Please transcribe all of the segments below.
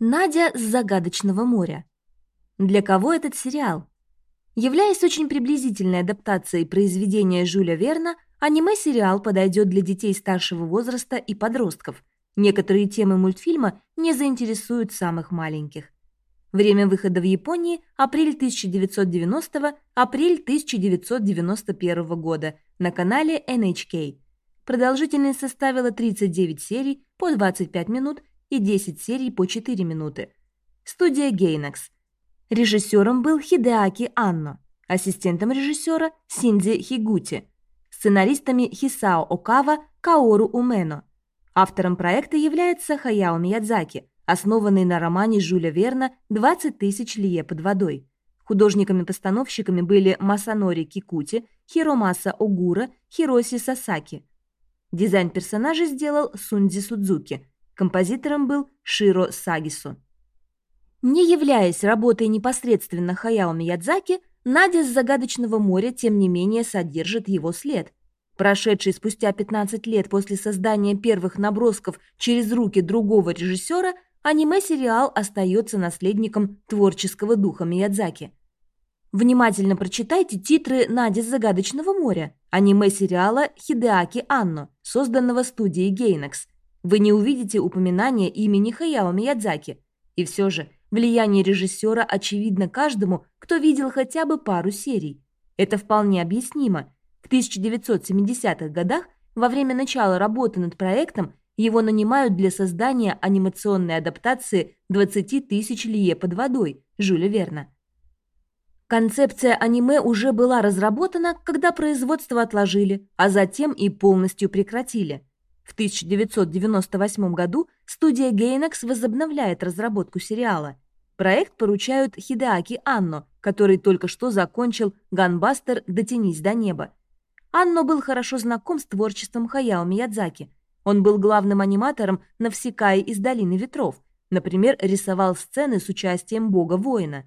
Надя с загадочного моря. Для кого этот сериал? Являясь очень приблизительной адаптацией произведения Жюля Верна, аниме-сериал подойдет для детей старшего возраста и подростков. Некоторые темы мультфильма не заинтересуют самых маленьких. Время выхода в Японии – апрель 1990 – апрель 1991 года на канале NHK. Продолжительность составила 39 серий по 25 минут и 10 серий по 4 минуты. Студия Gainax. Режиссером был Хидеаки Анно, ассистентом режиссера Синдзи Хигути, сценаристами Хисао Окава, Каору Умено. Автором проекта является Хаяо Миядзаки, основанный на романе Жюля Верна «20 тысяч лие под водой». Художниками-постановщиками были Масанори Кикути, Хиромаса Огура, Хироси Сасаки. Дизайн персонажей сделал Сунди Судзуки – Композитором был Широ Сагису. Не являясь работой непосредственно Хаяо Миядзаки, Надя с загадочного моря, тем не менее, содержит его след. Прошедший спустя 15 лет после создания первых набросков через руки другого режиссера, аниме-сериал остается наследником творческого духа Миядзаки. Внимательно прочитайте титры «Надя с загадочного моря» аниме-сериала Хидеаки Анно, созданного студией Gainax – вы не увидите упоминания имени Хаяо Миядзаки. И все же, влияние режиссера очевидно каждому, кто видел хотя бы пару серий. Это вполне объяснимо. В 1970-х годах, во время начала работы над проектом, его нанимают для создания анимационной адаптации «20 тысяч лие под водой» Жюля Верна. Концепция аниме уже была разработана, когда производство отложили, а затем и полностью прекратили – в 1998 году студия Gainax возобновляет разработку сериала. Проект поручают Хидеаки Анно, который только что закончил «Ганбастер. Дотянись до неба». Анно был хорошо знаком с творчеством Хаяо Миядзаки. Он был главным аниматором Навсекаи из Долины Ветров. Например, рисовал сцены с участием бога-воина.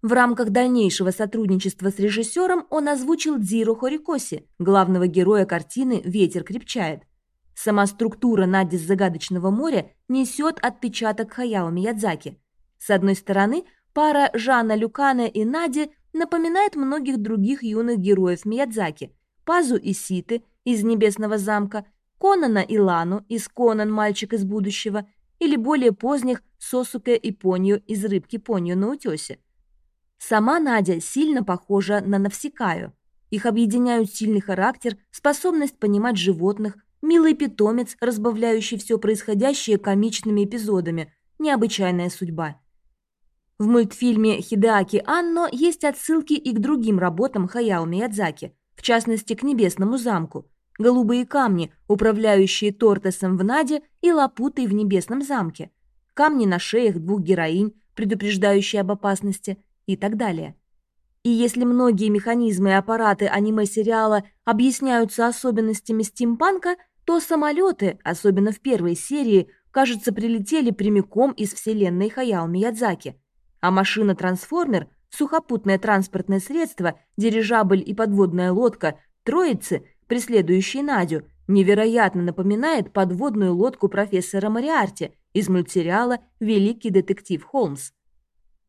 В рамках дальнейшего сотрудничества с режиссером он озвучил Дзиро Хорикоси, главного героя картины «Ветер крепчает». Сама структура Нади загадочного моря несет отпечаток Хаяо Миядзаки. С одной стороны, пара Жана Люкана и Нади напоминает многих других юных героев Миядзаки. Пазу и Ситы из «Небесного замка», Конана и Лану из «Конан. Мальчик из будущего» или более поздних Сосуке и Понью из «Рыбки Понью на утесе. Сама Надя сильно похожа на Навсекаю. Их объединяют сильный характер, способность понимать животных, Милый питомец, разбавляющий все происходящее комичными эпизодами. Необычайная судьба. В мультфильме «Хидеаки Анно» есть отсылки и к другим работам Хаяо Миядзаки, в частности, к «Небесному замку». Голубые камни, управляющие Тортесом в Наде и Лапутой в Небесном замке. Камни на шеях двух героинь, предупреждающие об опасности и так далее. И если многие механизмы и аппараты аниме-сериала объясняются особенностями стимпанка, то самолеты, особенно в первой серии, кажется, прилетели прямиком из вселенной Хаяо Миядзаки. А машина-трансформер, сухопутное транспортное средство, дирижабль и подводная лодка, троицы, преследующие Надю, невероятно напоминает подводную лодку профессора Мариарти из мультсериала «Великий детектив Холмс».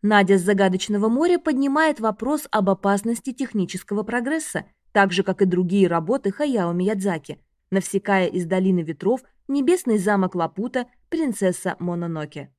Надя с загадочного моря поднимает вопрос об опасности технического прогресса, так же, как и другие работы Хаяо Миядзаки – Навсекая из долины ветров, небесный замок Лапута, принцесса Мононоке.